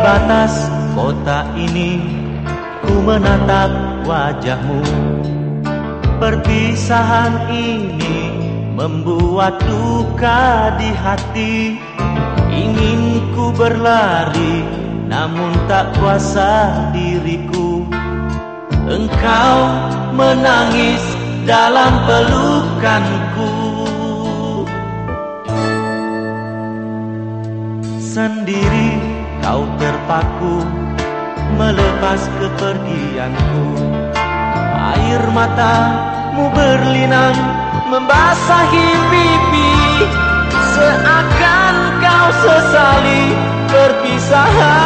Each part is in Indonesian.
batas kota ini Ku menatap wajahmu. Perpisahan ini membuat duka di hati. Ingin ku berlari namun tak kuasa diriku. Engkau menangis dalam pelukanku. Sendiri kau terpaku melepas kepergianku. Air matamu berlinang membasahi pipi. Seakan kau sesali perpisahan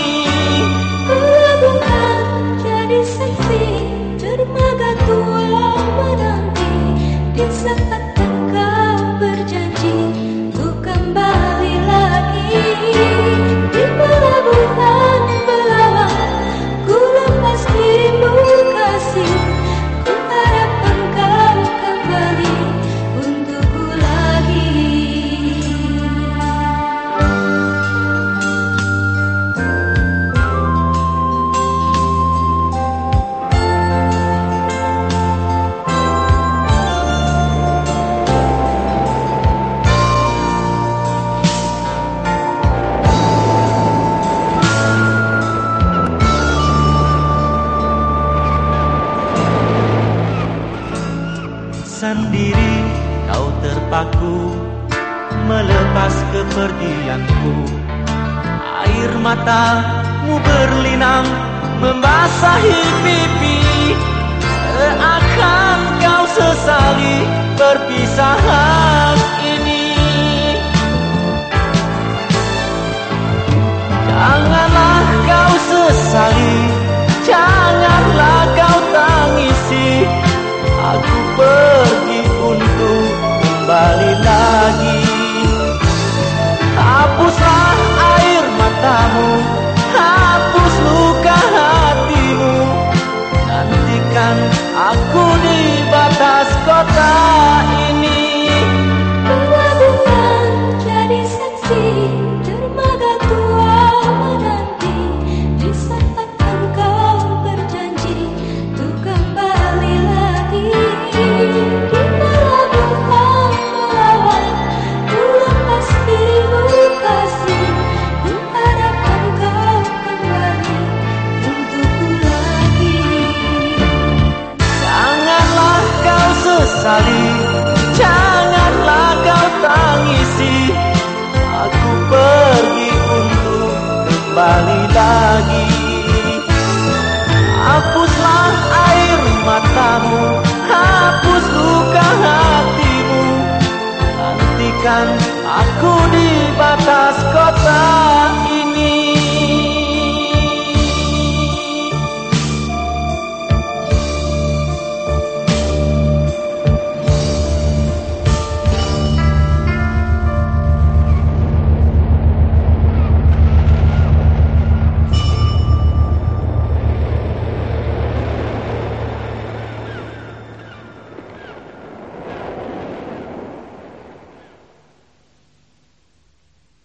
Sendiri kau terpaku melepas kepergianku. Air matamu berlinang membasahi pipi. Seakan kau sesali perpisahan kembali lagi